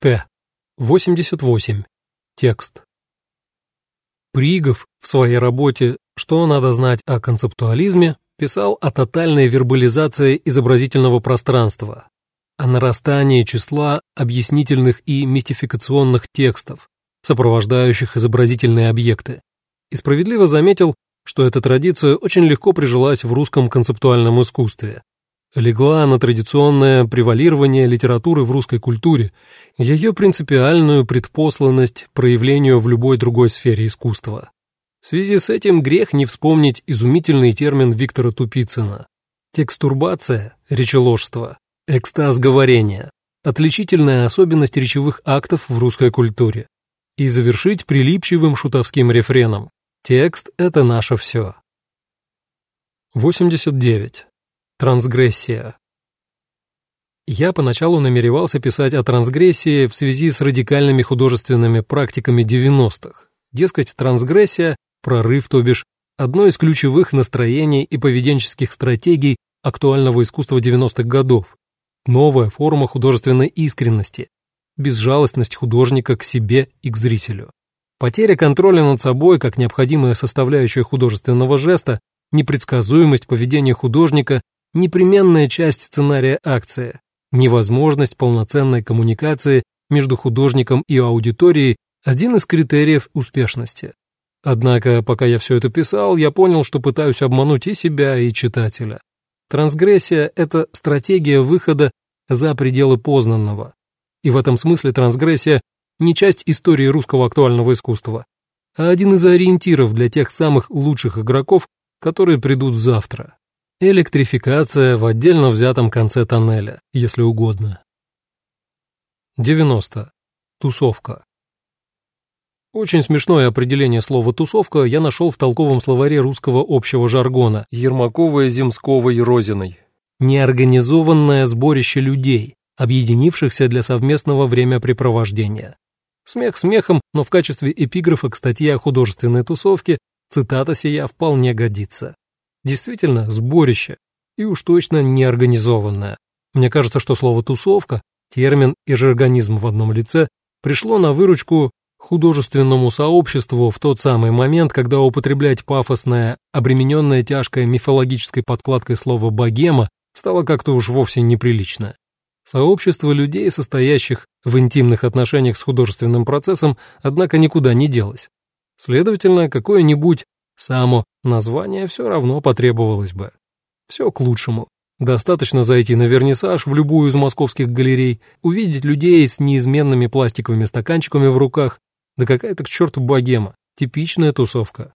Т. 88. Текст. Пригов в своей работе «Что надо знать о концептуализме» писал о тотальной вербализации изобразительного пространства, о нарастании числа объяснительных и мистификационных текстов, сопровождающих изобразительные объекты, и справедливо заметил, что эта традиция очень легко прижилась в русском концептуальном искусстве, легла на традиционное превалирование литературы в русской культуре, ее принципиальную предпосланность проявлению в любой другой сфере искусства. В связи с этим грех не вспомнить изумительный термин Виктора Тупицына. Текстурбация, речеложство, экстаз говорения, отличительная особенность речевых актов в русской культуре. И завершить прилипчивым шутовским рефреном. Текст — это наше все. 89. Трансгрессия. Я поначалу намеревался писать о трансгрессии в связи с радикальными художественными практиками 90-х. Дескать, трансгрессия, прорыв, то бишь, одно из ключевых настроений и поведенческих стратегий актуального искусства 90-х годов. Новая форма художественной искренности, безжалостность художника к себе и к зрителю. Потеря контроля над собой как необходимая составляющая художественного жеста, непредсказуемость поведения художника непременная часть сценария акции, невозможность полноценной коммуникации между художником и аудиторией – один из критериев успешности. Однако, пока я все это писал, я понял, что пытаюсь обмануть и себя, и читателя. Трансгрессия – это стратегия выхода за пределы познанного. И в этом смысле трансгрессия не часть истории русского актуального искусства, а один из ориентиров для тех самых лучших игроков, которые придут завтра. Электрификация в отдельно взятом конце тоннеля, если угодно. 90. Тусовка. Очень смешное определение слова «тусовка» я нашел в толковом словаре русского общего жаргона Ермаковой, Земсковой и Розиной. Неорганизованное сборище людей, объединившихся для совместного времяпрепровождения. Смех смехом, но в качестве эпиграфа к статье о художественной тусовке цитата сия вполне годится. Действительно, сборище, и уж точно неорганизованное. Мне кажется, что слово «тусовка», термин и жаргонизм в одном лице, пришло на выручку художественному сообществу в тот самый момент, когда употреблять пафосное, обремененное тяжкой мифологической подкладкой слово «богема» стало как-то уж вовсе неприлично. Сообщество людей, состоящих в интимных отношениях с художественным процессом, однако никуда не делось. Следовательно, какое-нибудь Само название все равно потребовалось бы. Все к лучшему. Достаточно зайти на вернисаж в любую из московских галерей, увидеть людей с неизменными пластиковыми стаканчиками в руках, да какая-то к черту богема, типичная тусовка.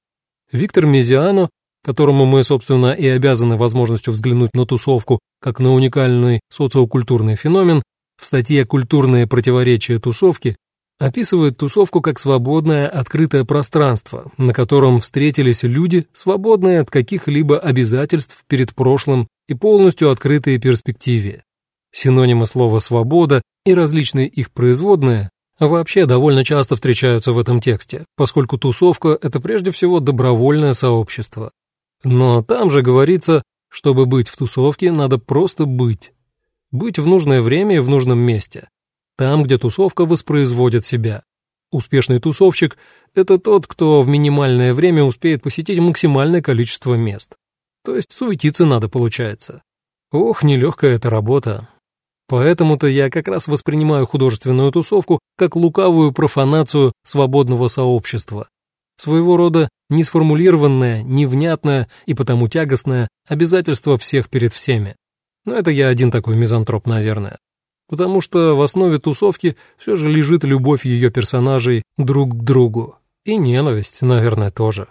Виктор Мезиано, которому мы, собственно, и обязаны возможностью взглянуть на тусовку как на уникальный социокультурный феномен, в статье «Культурные противоречия тусовки» описывает тусовку как свободное открытое пространство, на котором встретились люди, свободные от каких-либо обязательств перед прошлым и полностью открытые перспективе. Синонимы слова «свобода» и различные их производные вообще довольно часто встречаются в этом тексте, поскольку тусовка – это прежде всего добровольное сообщество. Но там же говорится, чтобы быть в тусовке, надо просто быть. Быть в нужное время и в нужном месте. Там, где тусовка воспроизводит себя. Успешный тусовщик – это тот, кто в минимальное время успеет посетить максимальное количество мест. То есть суетиться надо, получается. Ох, нелегкая эта работа. Поэтому-то я как раз воспринимаю художественную тусовку как лукавую профанацию свободного сообщества. Своего рода несформулированное, невнятное и потому тягостное обязательство всех перед всеми. Но это я один такой мизантроп, наверное потому что в основе тусовки все же лежит любовь ее персонажей друг к другу. И ненависть, наверное, тоже.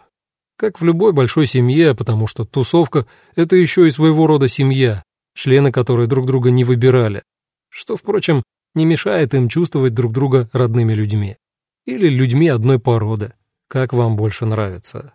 Как в любой большой семье, потому что тусовка — это еще и своего рода семья, члены которой друг друга не выбирали, что, впрочем, не мешает им чувствовать друг друга родными людьми. Или людьми одной породы, как вам больше нравится.